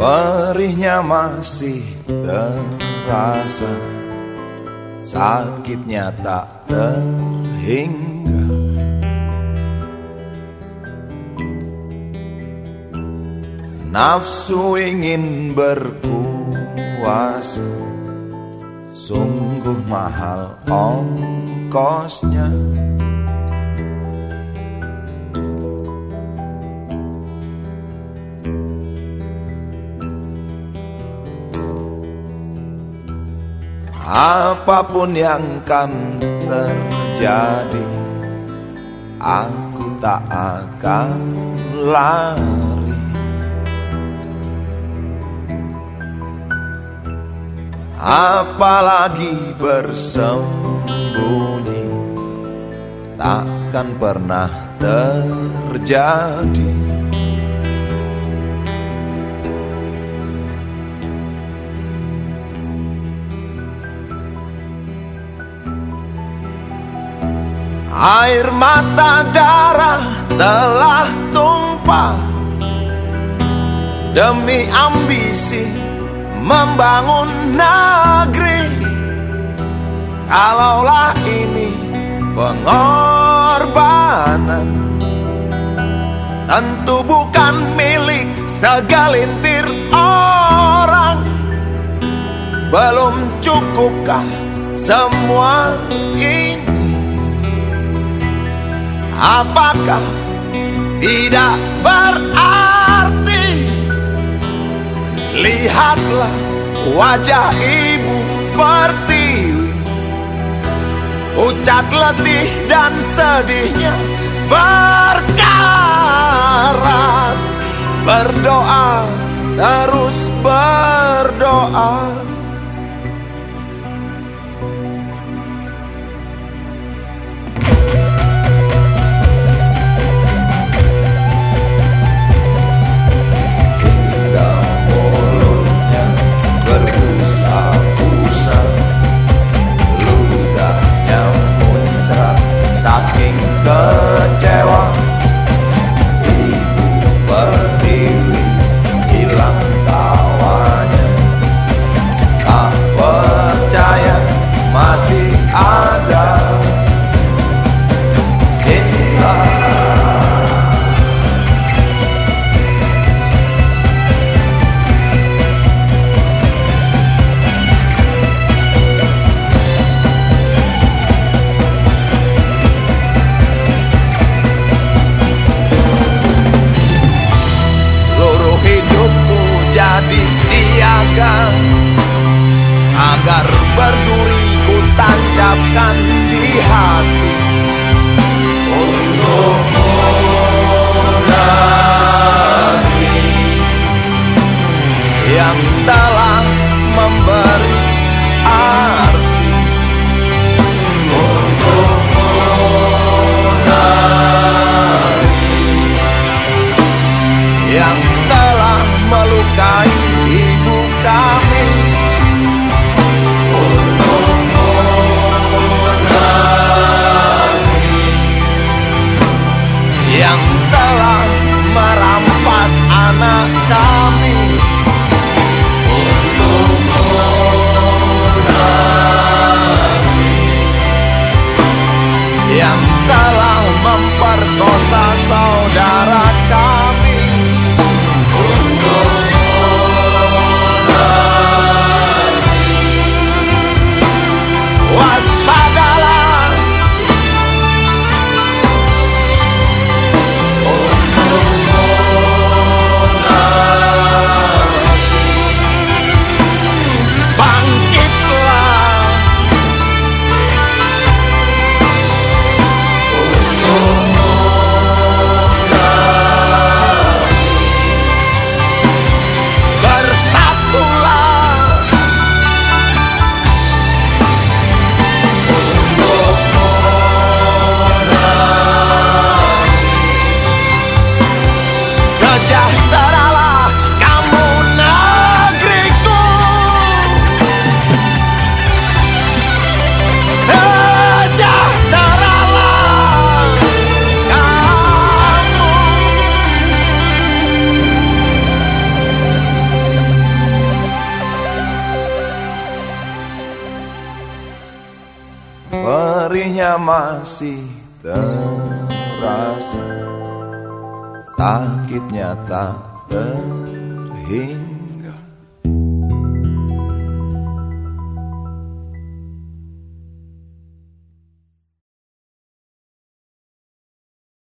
Perihnya masih terasa Sakitnya tak terhingga. Nafsu ingin berkuasa Sungguh mahal ongkosnya Apa pun yang kan terjadi Aku tak akan lari. Apalagi bersembunyi Takkan pernah terjadi Air mata darah telah tumpah. Demi ambisi membangun negeri. Kalaulah ini pengorbanan. Tentu bukan milik segelintir orang. Belum cukupkah semua ini Apakah tidak berarti Lihatlah wajah ibu pertiwi. Ucat letih dan sedihnya berkarat. Berdoa, terus berdoa I tancapkan di hati yang telah memperkosa saudara kami Perihnya masih terasa. Sakitnya tak terhingga